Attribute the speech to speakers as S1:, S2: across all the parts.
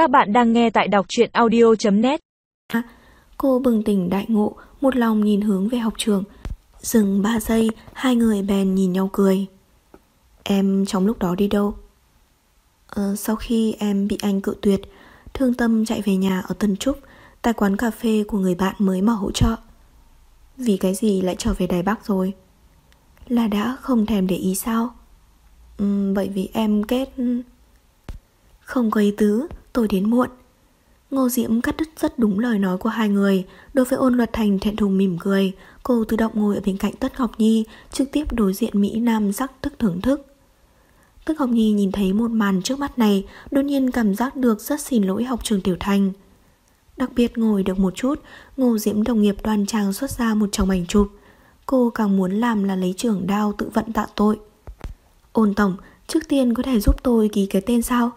S1: Các bạn đang nghe tại đọc truyện audio.net
S2: Cô bừng tỉnh đại ngộ, một lòng nhìn hướng về học trường. Dừng 3 giây, hai người bèn nhìn nhau cười. Em trong lúc đó đi đâu? Ờ, sau khi em bị anh cự tuyệt, thương tâm chạy về nhà ở Tân Trúc, tại quán cà phê của người bạn mới mở hỗ trợ. Vì cái gì lại trở về Đài Bắc rồi? Là đã không thèm để ý sao? Ừ, bởi vì em kết... Không có ý tứ, tôi đến muộn. Ngô Diễm cắt đứt rất đúng lời nói của hai người. Đối với ôn luật thành thẹn thùng mỉm cười, cô tự động ngồi ở bên cạnh Tất Ngọc Nhi, trực tiếp đối diện Mỹ Nam sắc thức thưởng thức. Tất Ngọc Nhi nhìn thấy một màn trước mắt này, đột nhiên cảm giác được rất xin lỗi học trường Tiểu Thành. Đặc biệt ngồi được một chút, Ngô Diễm đồng nghiệp đoan trang xuất ra một chồng ảnh chụp. Cô càng muốn làm là lấy trưởng đao tự vận tạ tội. Ôn tổng, trước tiên có thể giúp tôi ký cái tên sao?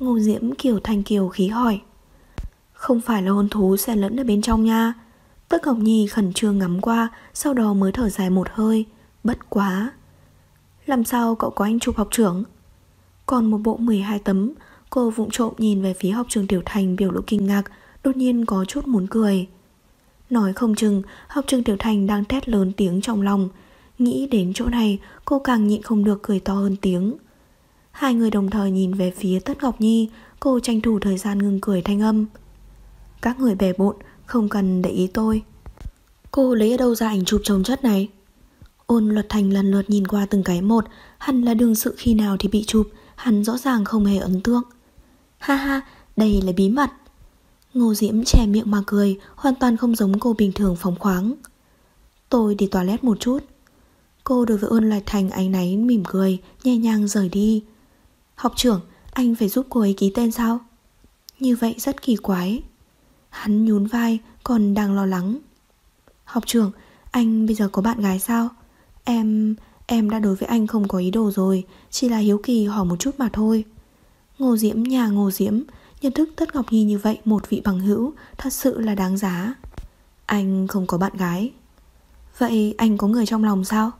S2: Ngô Diễm kiểu thanh kiều khí hỏi. Không phải là hôn thú xen lẫn ở bên trong nha. Tức Ngọc Nhi khẩn trương ngắm qua, sau đó mới thở dài một hơi. Bất quá. Làm sao cậu có anh chụp học trưởng? Còn một bộ 12 tấm, cô vụng trộm nhìn về phía học trường Tiểu Thành biểu lộ kinh ngạc, đột nhiên có chút muốn cười. Nói không chừng, học trường Tiểu Thành đang thét lớn tiếng trong lòng. Nghĩ đến chỗ này, cô càng nhịn không được cười to hơn tiếng. Hai người đồng thời nhìn về phía Tất Ngọc Nhi, cô tranh thủ thời gian ngừng cười thanh âm. Các người bề bộn, không cần để ý tôi. Cô lấy ở đâu ra ảnh chụp trồng chất này? Ôn luật thành lần lượt nhìn qua từng cái một, hẳn là đương sự khi nào thì bị chụp, hắn rõ ràng không hề ấn tượng. Ha ha, đây là bí mật. Ngô Diễm che miệng mà cười, hoàn toàn không giống cô bình thường phóng khoáng. Tôi đi toilet một chút. Cô đối với ôn lại thành ánh náy mỉm cười, nhẹ nhàng rời đi. Học trưởng, anh phải giúp cô ấy ký tên sao? Như vậy rất kỳ quái. Hắn nhún vai, còn đang lo lắng. Học trưởng, anh bây giờ có bạn gái sao? Em... em đã đối với anh không có ý đồ rồi, chỉ là hiếu kỳ hỏi một chút mà thôi. Ngô Diễm nhà Ngô Diễm, nhận thức Tất Ngọc Nhi như vậy một vị bằng hữu, thật sự là đáng giá. Anh không có bạn gái. Vậy anh có người trong lòng sao?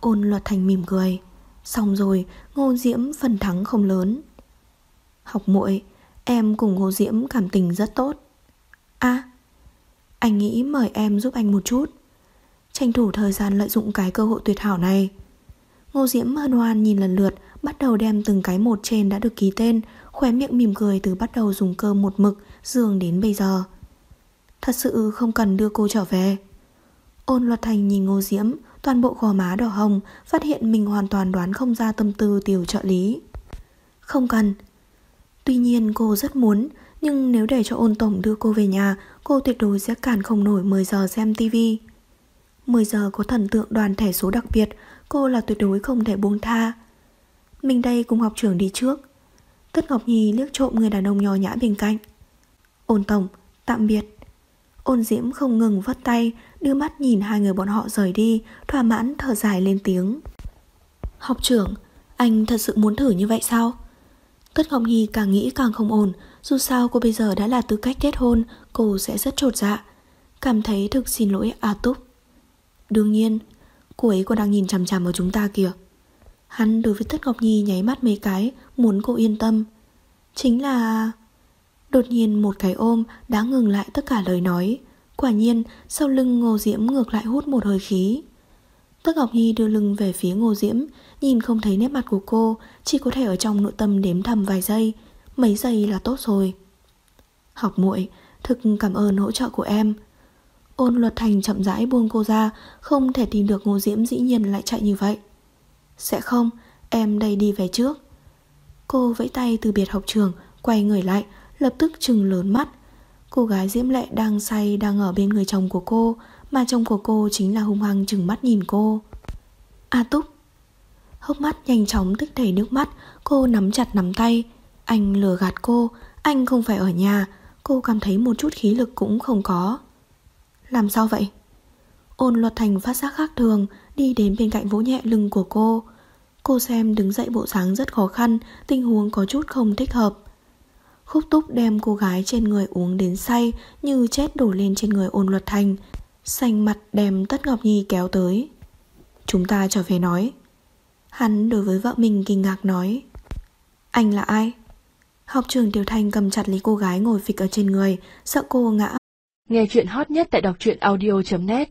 S2: Ôn luật thành mỉm cười. Xong rồi, Ngô Diễm phần thắng không lớn. Học muội, em cùng Ngô Diễm cảm tình rất tốt. À, anh nghĩ mời em giúp anh một chút. Tranh thủ thời gian lợi dụng cái cơ hội tuyệt hảo này. Ngô Diễm hân hoan nhìn lần lượt, bắt đầu đem từng cái một trên đã được ký tên, khóe miệng mỉm cười từ bắt đầu dùng cơm một mực, dường đến bây giờ. Thật sự không cần đưa cô trở về. Ôn luật thành nhìn Ngô Diễm, toàn bộ gò má đỏ hồng, phát hiện mình hoàn toàn đoán không ra tâm tư tiểu trợ lý. Không cần. Tuy nhiên cô rất muốn, nhưng nếu để cho ôn tổng đưa cô về nhà, cô tuyệt đối sẽ cản không nổi 10 giờ xem tivi. 10 giờ có thần tượng đoàn thẻ số đặc biệt, cô là tuyệt đối không thể buông tha. Mình đây cùng học trưởng đi trước. Tất Ngọc Nhi liếc trộm người đàn ông nhỏ nhã bên cạnh. Ôn tổng, tạm biệt. Ôn diễm không ngừng vất tay, đưa mắt nhìn hai người bọn họ rời đi, thỏa mãn thở dài lên tiếng. Học trưởng, anh thật sự muốn thử như vậy sao? Tất Ngọc Nhi càng nghĩ càng không ổn, dù sao cô bây giờ đã là tư cách kết hôn, cô sẽ rất trột dạ. Cảm thấy thực xin lỗi A Túc. Đương nhiên, cô ấy còn đang nhìn chằm chằm vào chúng ta kìa. Hắn đối với Tất Ngọc Nhi nháy mắt mấy cái, muốn cô yên tâm. Chính là... Đột nhiên một cái ôm đã ngừng lại tất cả lời nói. Quả nhiên, sau lưng Ngô Diễm ngược lại hút một hơi khí. Tất Ngọc Nhi đưa lưng về phía Ngô Diễm, nhìn không thấy nét mặt của cô, chỉ có thể ở trong nội tâm đếm thầm vài giây, mấy giây là tốt rồi. Học muội, thực cảm ơn hỗ trợ của em. Ôn luật thành chậm rãi buông cô ra, không thể tin được Ngô Diễm dĩ nhiên lại chạy như vậy. Sẽ không, em đây đi về trước. Cô vẫy tay từ biệt học trường, quay người lại, lập tức trừng lớn mắt. Cô gái Diễm Lệ đang say đang ở bên người chồng của cô, mà chồng của cô chính là hung hăng trừng mắt nhìn cô. A Túc Hốc mắt nhanh chóng tích đầy nước mắt, cô nắm chặt nắm tay. Anh lừa gạt cô, anh không phải ở nhà, cô cảm thấy một chút khí lực cũng không có. Làm sao vậy? Ôn luật thành phát giác khác thường, đi đến bên cạnh vỗ nhẹ lưng của cô. Cô xem đứng dậy bộ dáng rất khó khăn, tình huống có chút không thích hợp. Khúc túc đem cô gái trên người uống đến say như chết đổ lên trên người ôn luật thành. Xanh mặt đem Tất Ngọc Nhi kéo tới. Chúng ta trở về nói. Hắn đối với vợ mình kinh ngạc nói. Anh là ai? Học trường Tiểu Thanh cầm chặt lấy cô gái ngồi phịch ở trên người, sợ cô ngã.
S1: Nghe chuyện hot nhất tại đọc truyện audio.net